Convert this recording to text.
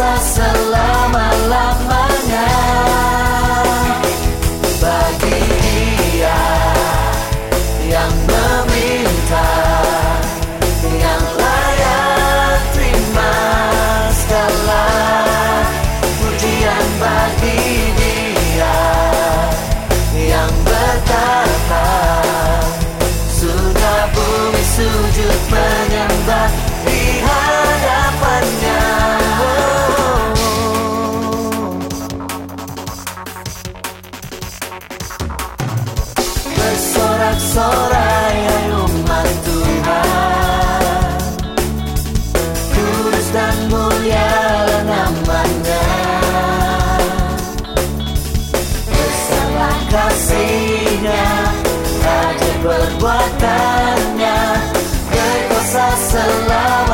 Berkuasa selama-lamanya Bersorak-sorai hai umat Tuhan. Kudus dan mulia namanya. Bersalah kasihnya Ajar perbuatannya Berkuasa selalu